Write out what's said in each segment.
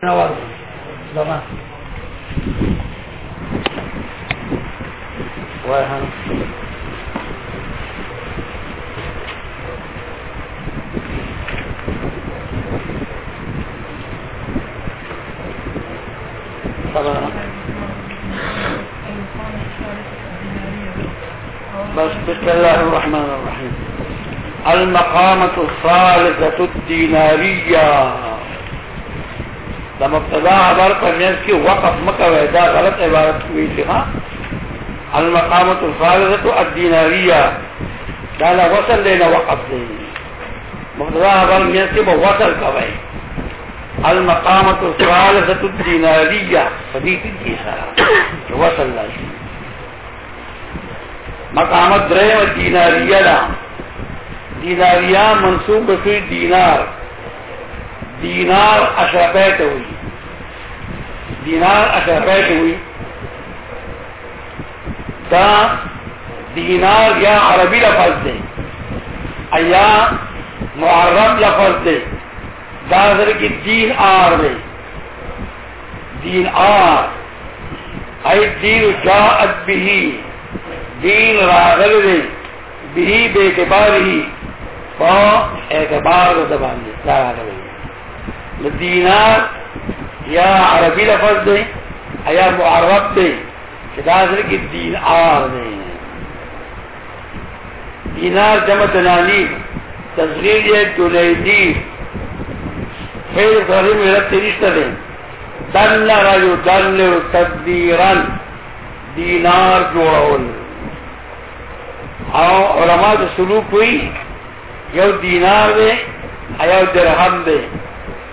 بسم الله الرحمن الرحيم المقامة الثالثة الدينارية د مبتدا خبر پر میں کی وقف مکہ ودا غلط عبارت ہوئی تھی ہاں المقامۃ الفاضله الديناريه دا لا وصل لینا وقف دی مبتدا خبر میاس کې به وصل کوي المقامه الفاضله الديناريه فديت دي سره وصل لاشي مقامت درې دیناریه دا دیناریہ منصوب شوی دینار دینار اشرفے کے ہوئی دینار اشرفے کے ہوئی دا دینار یا عربی لفظ دے ایا محرم لفظ دے دادر کی دین آر دے دین آر اے دین جا اد بھی دین راغل دے بھی بے اعتبار بار ہی اعتبار زبان دے دینار یا عربی لفظ دے یا معرب دے حیا کو ارب دے دینار جمع تصغیر خیر میں رب دے رجو کی دینار جوڑاول اور ہاں، علماء سلوپ ہوئی یو دینار دے یو درہم دے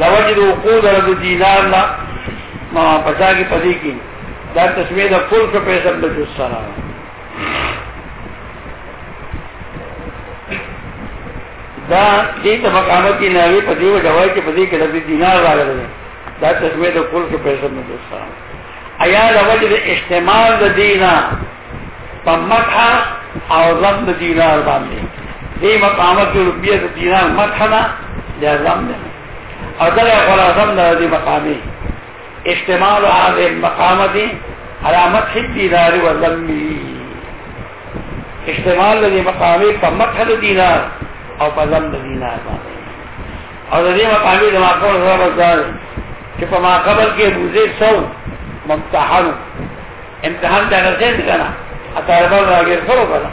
دوجد وقود رد دینار لا ما پچا کی پدی کی دا تسمیه دا کل که پیسم دا جس سرا دا دیتا مقامتی ناوی پدی و جوائی که پدی که رد دینار را گرده دا تسمیه دا کل که پیسم دا جس سرا ایا دوجد اجتماع دا دینا پا مدحا او ضم دا دینار بانده دی مقامت دا روپیه دا دینار مدحنا دا ضم دینا او دل خلاصم دا مقامی استعمال هذه المقامت حرامت حد دینار و ذمی استعمال دی مقامی پا مدحد دینار او پا ذم دینار بانے او دی مقامی دی مقامی دی مقامی کہ پا ما قبل کے بوزے سو ممتحن امتحان دینا غزین کنا اطالبان راگر سو کنا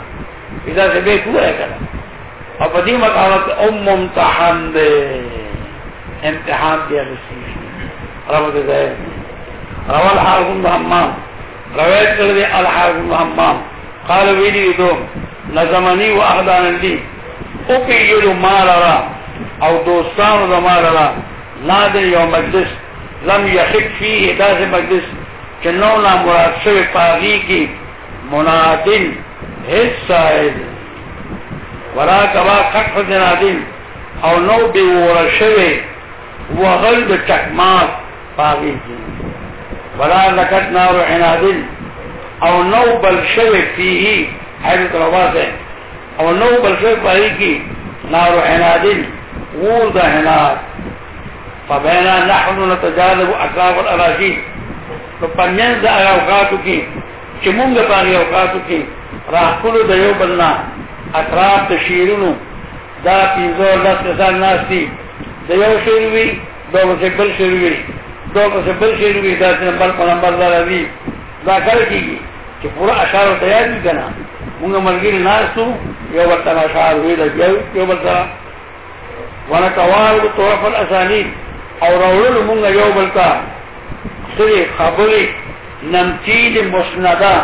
اذا سے بے کورے ہے کنا او پا دی مقامت ام ممتحن دے امتحان دیا رسی رب دزائر روى الحارث بن همام روایت کردی الحارث بن همام قال ویلی دوم نظمنی و اخدان لی اقیل ما لرا او دوستان زما را نادر یو مجلس لم یخک فیه داس مجلس چنو مراد شو پاغی کی منادن حصہ سائد ورا کبا قطف دنادن او نو بی ورشوی وغل د چکمات پاگی کی بلا لکت نارو عنادن او نو بل شوی فیهی حیرت رواز ہے او نو بل شوی پاگی کی نارو عنادن غور دا عناد فبینا نحن نتجاذب اطراف الاراشید نو پمینز دا اوقاتو کی چې مونږ په هغه اوقاتو کې راخلو د یو بلنا اطراف تشیرونو دا پینځه لس کسان ناشتي د یو شعر وی دو پسې بل شعر وی دو پسې بل شعر وی دا نمبر په نمبر دا راځي دا کار کیږي چې پورا اشعار ته یاد کنا موږ ملګری ناسو یو ورته اشعار وی دا یو ورته وانا توال طرف الاسانید او راولل موږ یو بلتا سری خبرې نمتین مسندا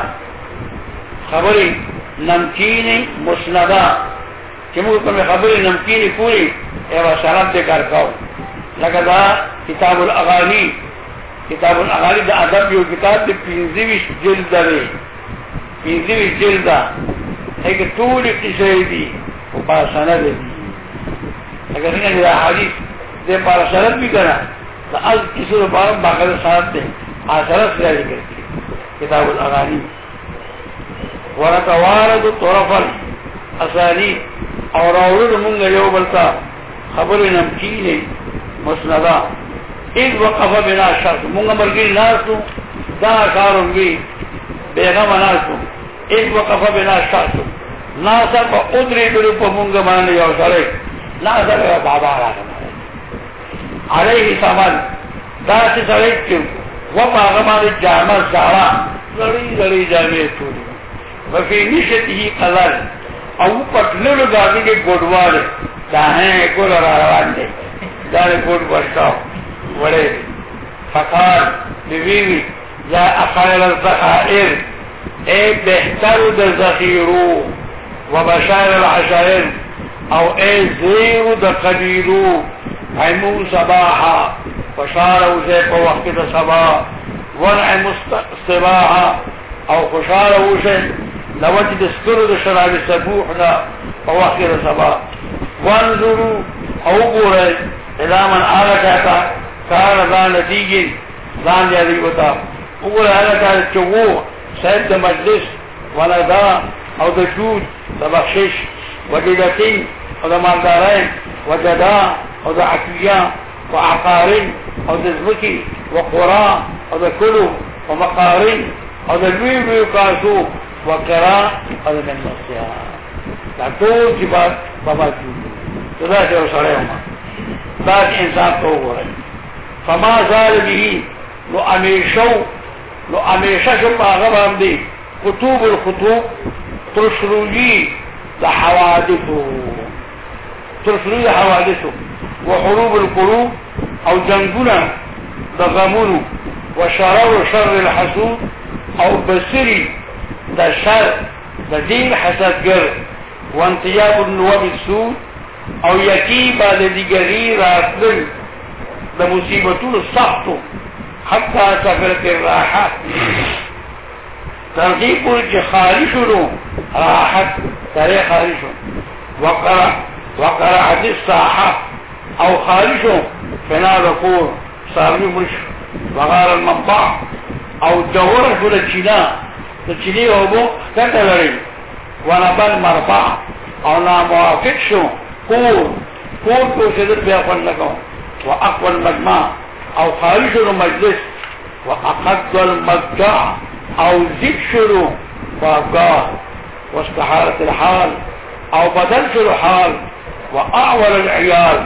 خبرې نمتین مسندا چې موږ کومه خبرې نمتین کولی ایو شرط ته کار کاو لکه دا کتاب الاغانی کتاب الاغانی د ادب یو کتاب د 25 جلد لري 25 جلد هغه ټول کیسې دي او باسانه دي اگر نه دا حدیث دې پر شرط بھی کرا دا از کیسو لپاره باقاعده شرط ده اشرف لري کتاب الاغانی ورتوارد طرفا اسانی اور اورد مونږ یو بلتا خبر نمکین مسندہ ایک وقف بنا شرط مونگا مرگی ناسو دا کار ہوگی بیغم مناسو ایک وقف بنا شرط ناسا پا ادری دلو پا مونگا مانا یو سرے ناسا پا بابا را کنا علیہ سامن دا سی سرے کیو وپا غمان جامع سارا لڑی لڑی جامعی تولی وفی نشتی قلل او پا گاگی داگی گوڑوالے داہنے کل اور آروان دے دانے کل بڑھتاو بڑے فقال بیوی یا اخیر الزخائر اے بہتر دا زخیرو و بشار العشائر او اے زیر دا قبیلو عمو صباحا فشارو زی پا وقت دا صباح ونعم صباحا او خوشارو زی لوجد سکر دا شراب سبوحنا پا وقت دا صباح وانظروا او ګورئ اذا من هغه کاته کار ځان دیږي ځان دی وتا وګورئ هغه کار چې وو صاحب د مجلس ولا دا او د جود د بخشش وجدتي او د مالدارين وجدا او د عقيا وعقار او د زمکي وقرا او د کلو ومقارن او د لوی لوی کاسو وقرا او د منسیا دا ټول چې بابا جود تباشر فما زال به نو امیشو نو امیشه شو خطوب الخطوب ترسلولی دا حوادثو ترسلولی دا حوادثو وحروب القلوب او جنگونا دا غمونو وشرر شر الحسود او بسری دا شر دا دین حسدگر وانطیاب النواب السود او یکی با د دیگری راتل د مصیبتونو سختو حتی سفرت الراحت ترغیب پوری چه خالی شنو راحت تره خالی شنو وقرع وقرعت الساحة او خالی شنو فنا دکور سارنی مرش وغار المنبع او دور شنو چینا چینی او بو کتا لرین ونبا المربع او ناموافق شنو کور کور کې اوسېدل بیا خوند نه کوم واقوى المجمع او خارج شروع مجلس واقد المجدع او زيد شروع وافقار واستحارة الحال او بدل شروع حال واعول العيال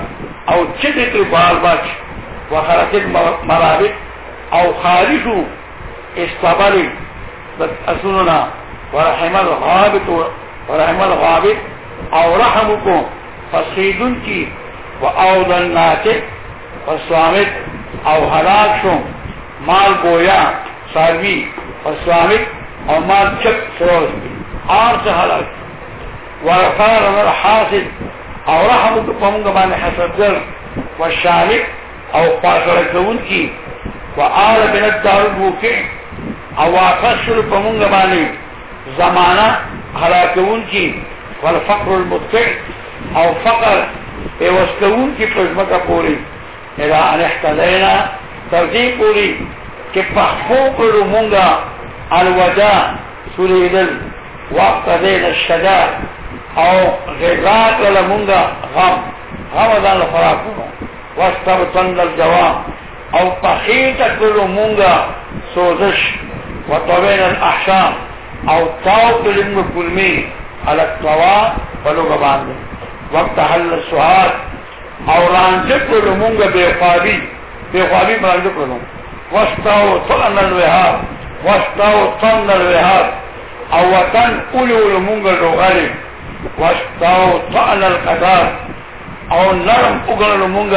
او تشدق البالبات وخرج المرابط او خارج استبري اسننا ورحم الغابط ورحم الغابط او رحمكم فسیدون کی و اولن ناتک فسوامت او حلاک شو مال گویا ساروی فسوامت او مال چک سروز آر سے حلاک ورفار امر حاصل او رحمت پمونگا بانی حسدر و شالک او پاسرکون کی و آر بنت دارو بوکن او واقع شل پمونگا بانی زمانہ حلاکون کی والفقر المتقع او فقر په وسکون کې پزمکه پوری الا ان احتلینا ترجیح پوری کې په حقوق رومونګه الوجا سوریدل وقت دین الشجا او غیرات لمونګه غم غم دان لفراکونو واستبطن الجوام او پخیت کلو مونگا سوزش و طوین الاحشام او تاو کلمگ کلمی على الطوا ولو ببانده وقت حل السهاد او رانځه کړو مونږ به خوابي به خوابي باندې کړو وستاو طن الوحاب وستاو طن الوحاب او وطن اولو مونږ لغړي وستاو طن القدار او نرم اگر مونږ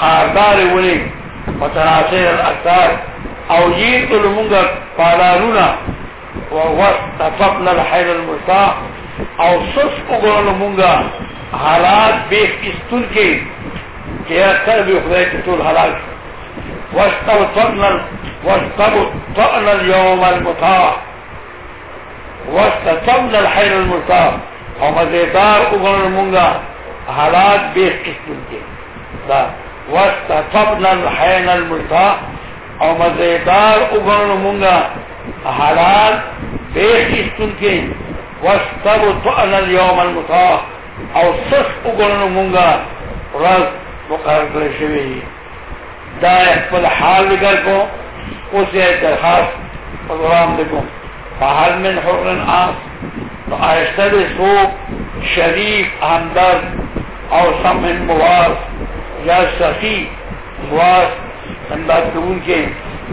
خاردار ونی وتناصر الاتار او جیت مونږ پالانونا ووسط طفل الحیل المرتاح او سس اگر مونږ حالات بیخ استون کې چې اثر به خدای ته ټول حلال شو واستغفرنا واستغفرنا اليوم المطاع واستغفرنا الحیر المطاع او مزیدار اگر المنگا حالات بیخ استون کې دا واستغفرنا الحیر المطاع او مزیدار اگر المنگا حالات بیخ استون کې واستغفرنا اليوم المطاع او سس اگرنو مونگا رض مقرر کلی شوی دا احفل حال لگر کن او سی احترخاص اضرام لگن فحال من حرن آس تو آشتر سوب شریف آمدر او سمن مواس یا سخی مواس انداد دون کے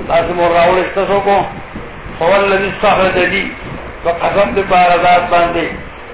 لازم و راول استسو کن خوال لذی صحر دلی و قسم دی باردات باندے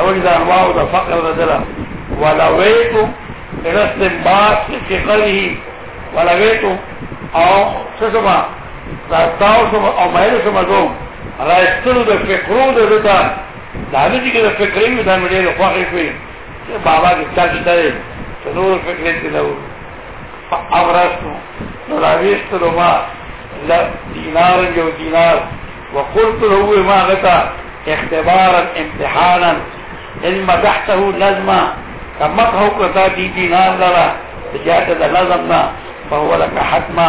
لوجد أنواع الفقر والذلة ولويت إلى استنباط ثقله ولويت أو سسما تاو سما أو مهل سما دوم رايستلو ده فکرو ده دوتا ده همیدی که ده فکری و ده ملیل فقر فیم چه بابا کتاش داره چه نور فقرين تلو فأبرستو نراویستلو ما دینار جو دينار وقلت له ما غتا اختبارا امتحانا ان مدحته لازمه کمته کتا دی دینار لرا تجاهت دا لازمنا فهو لك حتما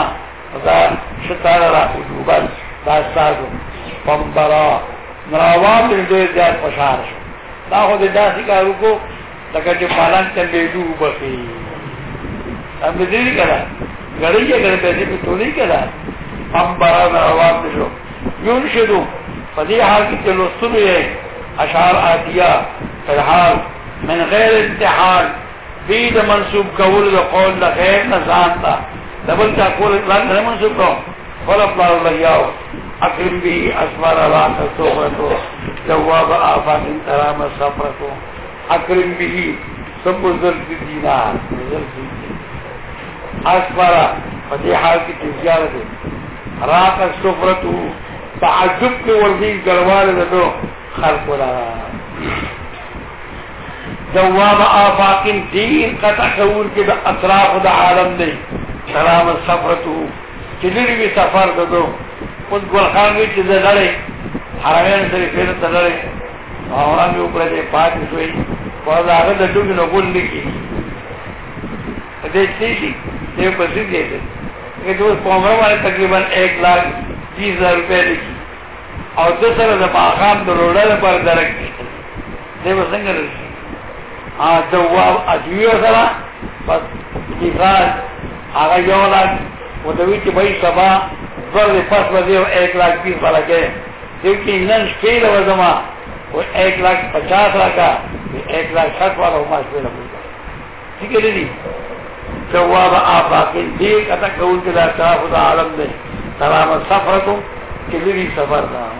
دا شتار را اجوبا دا سازو فمبرا نراوان دل دیر دیار پشار شو دا خود دا سکارو کو لکه چې پالان ته بیلو بخي هم دې نه کړه غړي یې غړي پیسې په ټولې کړه هم باران راوړل شو یون شدو په دې حال کې چې لوستونه یې اشعار آتیا فرحال من غیر امتحان بی دا منصوب کول دا قول دا خیر نزان دا دا بلتا قول اقلان دا منصوب کول قول لار اللہ یاو اکرم بی اسمار رات سوغتو جواب آفات انترام سفرتو اکرم بی سب زلط دینار زلط دینار اسمار فتح حال کی تزیارت راق سفرتو تعجب کے وردین دروار دنو خلق ولا دواب آفاق دین قطع کول کې د اطراف د عالم دی سلام سفرته چې لري سفر دغو اوس ګلخان وی چې زړې حرمین سره پیر ته لړې او هغه یو پر دې پات شوی په دا هغه د ټوګ نو ګول لیکي دې چې دې دې په دې دې دې دوه کومه تقریبا 1 لاکھ 20000 روپے لیکي او د سره د باغام د روړل پر درک دی به څنګه رسي ا دوا اجیو سره بس کیفار هغه یو لاک و دوی چې به سبا ور د پاس و دیو 1 لاک 20 والا کې دیو کې نن شپې له زما و 1 لاک 50 راکا 1 لاک 60 والا ما شپې له ٹھیک ہے جی جواب آپ آخر دیکھ اتا کون کے لئے اطراف عالم دے سلامت سفر کو کہ میری سفر نہ ہو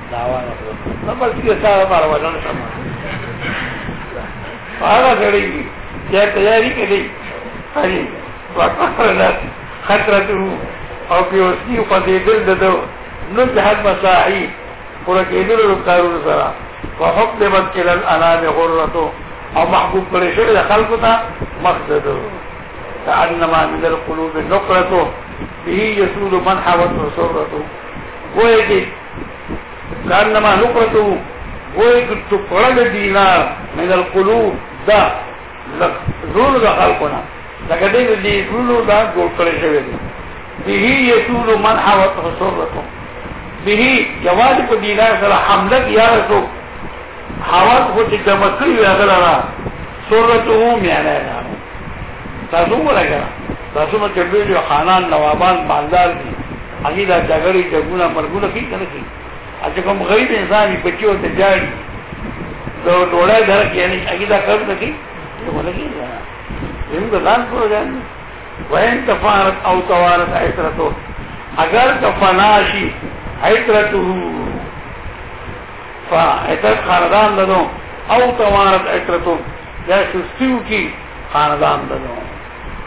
داوان نو بلکې سره بار وځل شم هغه غړي چې تیاری کړي هغه واکره نه خطرته او په اوسې په دې دل دو نو جهاد مصاحي پر کېدل کارونه سره وحب لمن الى الانام غرته او محبوب کړي شو د خلکو ته مقصد انما من القلوب نقرته به يسود من حوت وسرته وایي لانما نقرته ويك تقرد دينار من القلوب دا زول دا خلقنا لکه دې دې زول دا جوړ کړی شوی دی به يسول من حوت حسرته به جواز په دینار سره حمله یا رسو حوت خو چې جمع کړی هغه را سرته معنی نه تاسو ولګا تاسو مې کړی خانان نوابان باندار دي هغه دا جګړې جګونه مرګونه کی کنه کی چې کوم غریب انسان یې بچو ته جاړي دا وړه در کې یعنی هغه دا کار کوي ته ولګي دا ځان پورې ځان وین تفارت او توارت ایترتو اگر کفناشی ایترتو فا ایترت خاندان دادو او توارت ایترتو یا سستیو کی خاندان دادو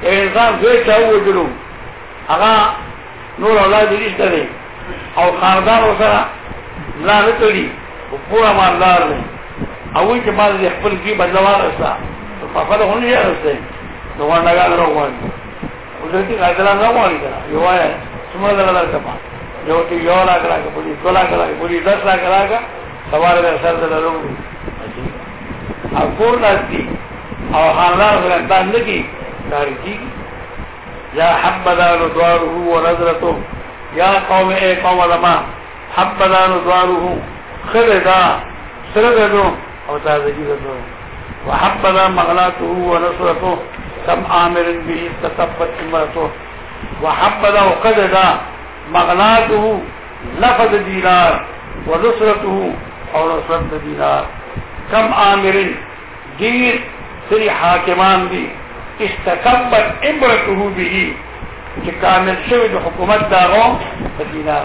یا انسان زوی چاو جلو اگا نور اولاد دیشتا دی او خاندان و سره لاره تولی و پورا ما لار لی اوی که بعد از خپل کی بدلوار وارسا تو پاپا دو خونی جا رسته دو خونی نگاه رو خونی او دو خونی نگاه رو خونی کرا یو آیا سمه دو خونی کرا جو تی یو لا کرا که بولی دو لا کرا که بولی دس لا کرا که سوار در سر در رو خونی او کور نازدی او خاندار خونی انتان نگی داری کی یا حب دارو دوارو و نظرتو یا قوم اے قوم علمان حب بدان دوارو خلدا سرگدو او تازگی دو وحب بدان مغلاته ونصرته کم آمر به تطفت امرته وحب بدان قددا مغلاته لفظ دینار ونصرته اور نصرت دینار کم آمر دیر سری حاکمان دی استکبت امرته به چې کامل شوی حکومت داغو په دینار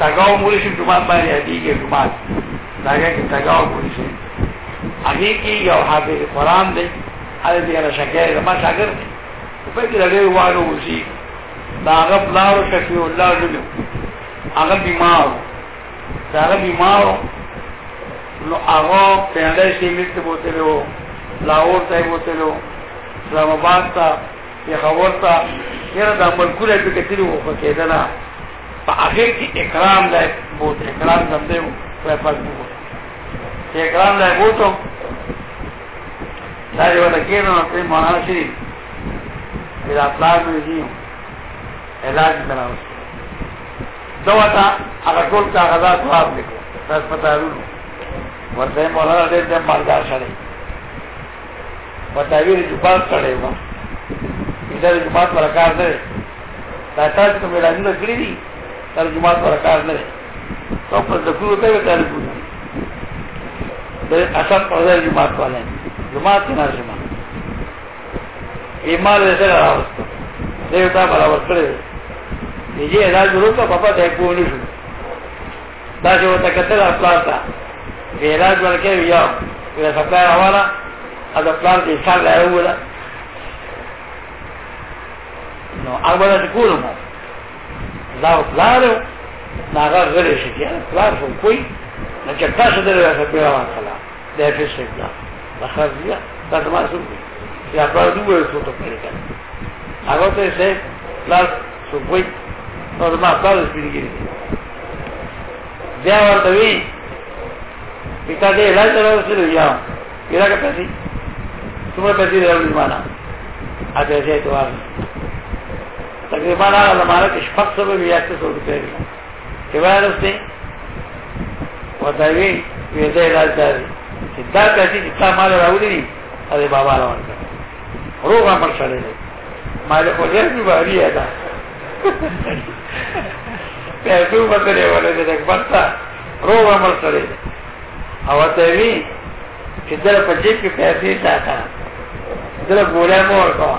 تګاو مولشي جمعات باندې هديږي جمعات داګه کې تګاو مولشي هغه کې یو حافظ قران دی هغه دې را شکایې ما شاګر په دې لري وانه وشي داغه بلاو شفیع الله لولو هغه بیمار داغه بیمار نو هغه پیاده شي مست بوتلو لاهور ته بوتلو اسلام آباد ته یا خبر ته یره د ملکونه په کتلو وکړه کېدنه آخر کی اکرام لائے بوت اکرام کرتے ہو تو فرق اکرام لائے بوت ہو سارے والا کہنا اپنے مولانا شریف میرا پلان میں نہیں ہوں علاج کرا اس کو دو تھا اگر کل کا غذا تو آپ لکھو سر پتا ضرور ہوں مولانا دیر دیر مالدار سڑے بتاویر جو بات سڑے ہوا ادھر جو بات پر اکار دے تو میرا ہندو کڑی تر جمعه پر کار نه تو پر د ګورو ته تر ګورو د اصل پر د جمعه والے جمعه کې نه جمعه ایمان دې سره راوست دې تا برابر کړې دې دا ګورو ته پاپا ته کوونی شو دا جو ته کتل خپل تا ویراج ورکه ویو ویل سپلای حوالا از پلان کې سال راوړل نو هغه د کولمو دا پلار ناغا غلی شکی پلار شو کوئی نچکتا شدر ویسا پیوان خلا دیفیس شکلا بخر دیا دا دما سو دی یا پلار دو ویو سو تک نرکن آگا تا ایسے پلار شو کوئی نو دما پلار اس پیلی گیری بیا وردوی پیتا دی علاج ترسلو یا پیرا کا پیسی تمہیں پیسی دیو لیمانا آتے ایسے تو آگا تقریبا هغه زمانه کې شپږ سوه یا اته سوه روپۍ وې کله راستي وداوی وې دې راځي چې دا کتي چې تا مال راوړي هغه بابا روان کړ روغه پر سره دی مال خو دې په باری ادا په څو بدلې ولې دې پتا روغه پر سره دی او ته وی چې در په جیب کې پیسې تا تا در ګولې مور کوه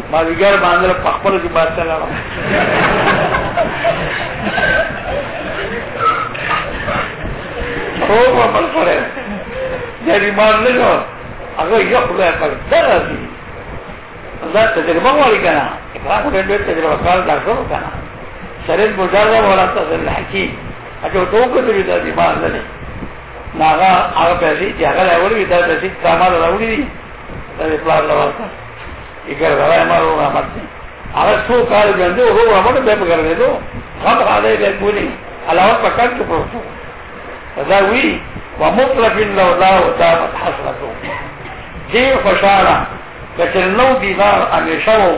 ما دیگر باندې په خپل کې باسه لاله او په خپل سره دې مان نه نو هغه یو خدای په دغه دي دا تجربه وایي کنه هغه دې تجربه کار دا کوو کنه سره مجرد ولاته زل حکیم اګه ټوکو دې دا دي مان نه ناغه هغه پیسې چې هغه راوړي دا پیسې تامه راوړي دي دا پلان لورته ఇక్కడ ఎవరైనా కనపడుతుంది அரசு காலேஜ் வந்து ஒரு மட்டும் பேப்புக்கிறது எதுவும் அதே கூலி அளவு கணக்கு போட்டோம் அதான் உயி ومطلقين لو لا وتابت حسرتهم دي فشارة لكن لو دينار أن يشروا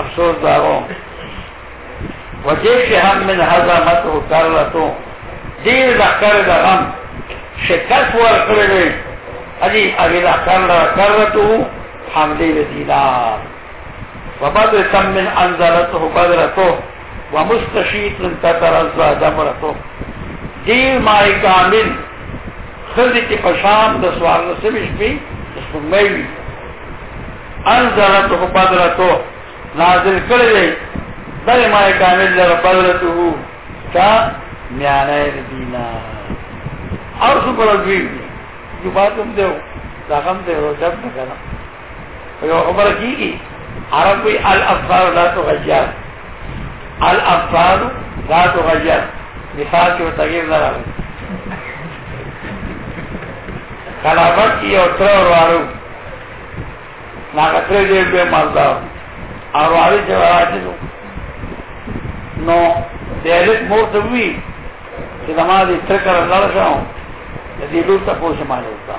أبسور دارهم وجيشهم من هزمته كرلته دي ذكر دغم شكت ورقلين هذه أغي ذكر كرلته حمله به دینار و بدر تم من انزلته بدرته و مستشیط من تترزا دمرته دیر مای کامل خزی کی پشام د سوال نسمش بی سپمیوی انزلته بدرته نازل کرده بل مای کامل لر بدرته تا میانه دینار اور سپر ازویوی جو باتم دیو داغم دیو جب نکنم یو عمر کیږي عرب وی الافار لا تغیر الافار لا تغیر مثال کې تغیر نه راغلی کلامت کی او تر وارو ناکتر دیر بے مالدار اور واری جواراتی دو نو دیلت مورت ہوئی چی دماغ دی ترکر اللہ رشاو دی لوتا پوش مانی ہوتا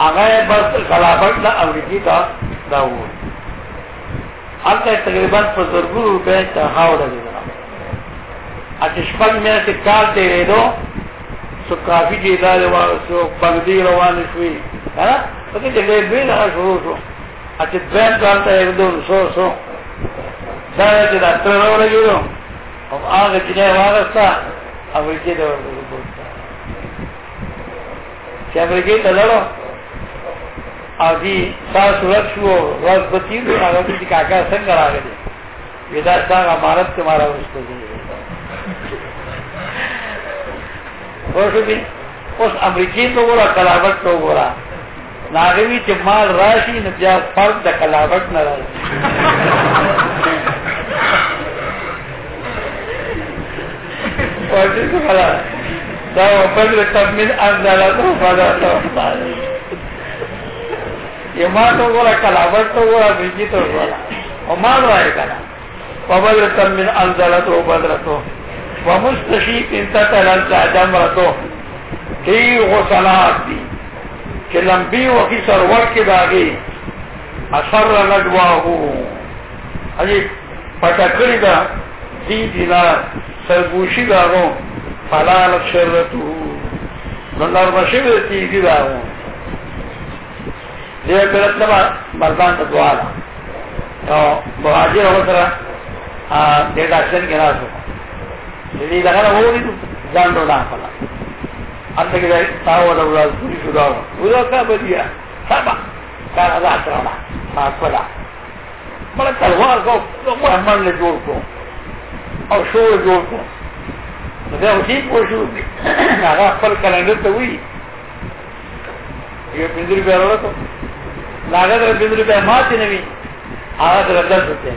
هغه بس غلابت لا امریکای ته راوړ هغه تقریبا په زرګو روپے ته هاوړه دي اته شپږ میاشتې کار ته ریدو سو کافی جیدار و سو بغدی روان شوی ها پکې دې دوی نه شروع شو اته دویم کار ته ریدو سو سو دا چې دا تر راوړل جوړو او هغه چې نه وارستا او کې دا ورته چې امریکای ته لړو او دی تاسو رات شو راز بتیر هغه دې کاکا څنګه راغلی ودا دا امارت ته مارا وسته دي ورته دي اوس امریکای ته ورا کلاوت ته ورا ناغوی چې مال راشي نو بیا فرق د کلاوت نه راځي ورته کلا دا په دې تمن انزالاته فضا ته چې ما ته وګوره کلابت ته وګوره بیجي ته وګوره او ما وایي کنه فبدرة من أنزلته بدرته ومستشيك انتقل انت جمرته هي غسلات دي چې لمبي وکی سرور کې داغي اثر نجواه اجي پټکړی دا دی دینا سرګوشي داغو فلا لشرته نو نرمشه دې دی داغو دې کړه ته مردان ته دعا نو مهاجر هغه سره ا دې ډاکټر کې راځو دې دا غره وو دې ځان ډوډا خلا اته کې تاو دا ورځ پوری شو دا وو کا بدیا سبا کار ادا کړه تاسو دا بل تلوار کو نو محمد له جوړ کو او شو جوړ کو دا اوسې کو شو هغه خپل کلندر ته وی یو پنځه روپیا راوړل لاغه در بین روپیا ماتی نوی آغا در دس ہوتے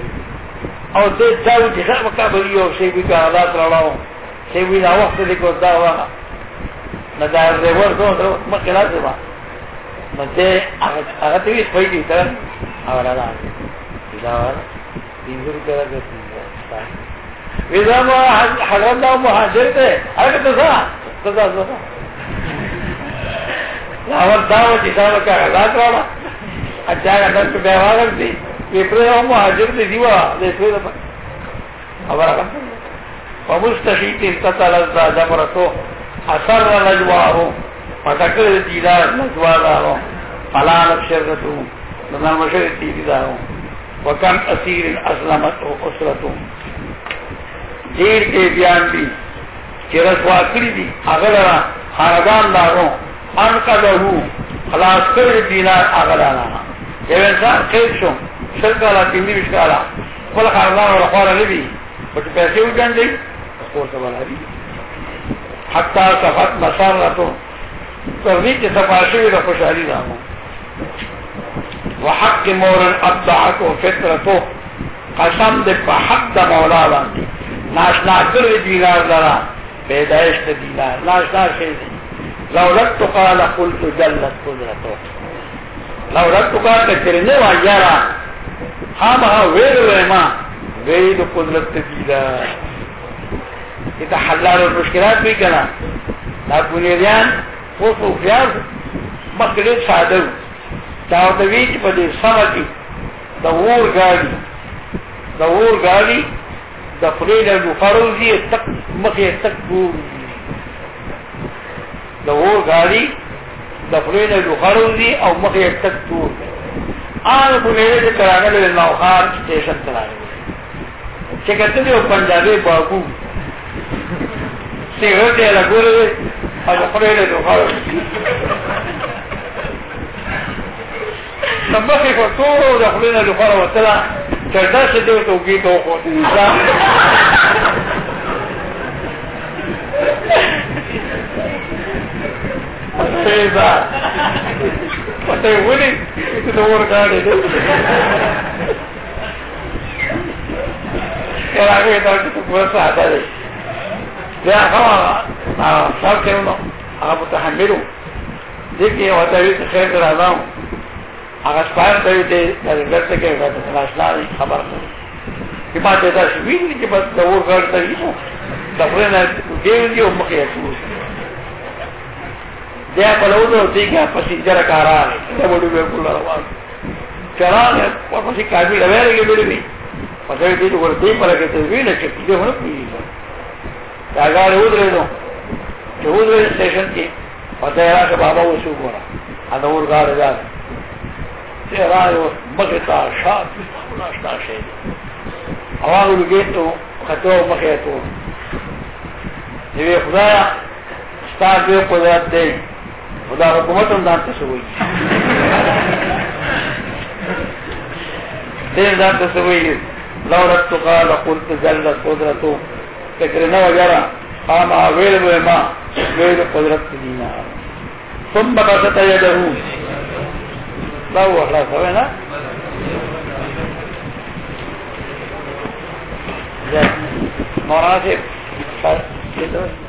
او دې ځاو چې هغه کابل یو شی به کا حالات راو شی وی دا وخت دې کو دا وا نه دا ریور کو ته مخه راځي وا نو ته هغه ته وی په دې تر اورا دا دا دې ورته راځي ویزام حضرت دا مهاجر ته هغه ته ځه ته ځه لاور دا و چې دا وکړه راځه اچانه نن په بیا راغل دي په یو مهاجر دي دیوا د څه ده خبره ومستشیت استطال از دمرتو اثر نجوارو پتکر دیدار نجوارو فلا نبشرتو نرمشر دیدارو وکم اسیر اسلامت او اسرتو دیر کے بیان دی چی رسوا کری دی اغلر خاندان دارو انقدهو خلاص کر دیدار اغلانا یو انسان قید شو شل کالا پیندی ویش کالا خپل خاندان او خپل نبی پټ پیسې وګاندي خپل سوال هري حتا صفات مسارته تر دې چې صفاشي د خوشحالي نامو وحق مورا اطاعته فطرته قسم دې په حق د مولا باندې ناشنا کړې دینار لرا پیدائش دینار ناشنا شي دولت قال قلت جلت قدرته لو رتکا کچرنے و یارا خامها ویل رحما ویل قدرت تبیلا ایتا حلال المشکلات بھی کنا ناکونیریان خوف و خیار مقلد ساده و داوتوی چی پا دی سمکی دور گاڑی دور گاڑی دفلیل و فروزی تک مخی تک دور دور گاڑی دخلین لغرو دی او مخی تک تور دی آن کو میرے سے کرانے لے نوخار سٹیشن کرانے لے چکتے دیو پنجابی باگو سیغر دے لگو رہے اور دخلین لغرو دی سمخی کو تورو دخلین لغرو وطلع چردہ سے دیو توقی تو خود انسان say that. but they're winning to the Word of God. يا راجل انت كنت بس على ده طبعا صار كانوا ابو تحمله ديكي هو تاريخ خير العلام هغه سپاره دوی ته د لږه کې راځي راځي خبر کې ما ته دا شوین چې بس د ورګر ته یو د پرنه دیو دیو مخې ته دیا پلو تو ٹھیک ہے پسی جرا کارا نے بڑی بے بولا رہا چلا نے اور پسی کافی لے رہے گی بڑی بھی پسی بھی تو کوئی دی پر کے تو بھی نہ چھتی جو ہن پی گیا جا گا رود رہے نو جو رود رہے سٹیشن کی پتہ ہے کہ بابا وہ سو گیا انا اور گاڑ جا چہرہ وہ مگتا شاہ ناشتا شے اوا لگے تو خطو مکھے تو یہ خدایا ستا دیو قدرت دیو خو دا حکومت هم دانتا سوئی شوی دانتا سوئی ته شوی لو رت قال قلت جل قدرته تکرنا وجرا قام ویل ما ویل قدرت دینا ثم بسط يده لا هو خلاص وینا مراتب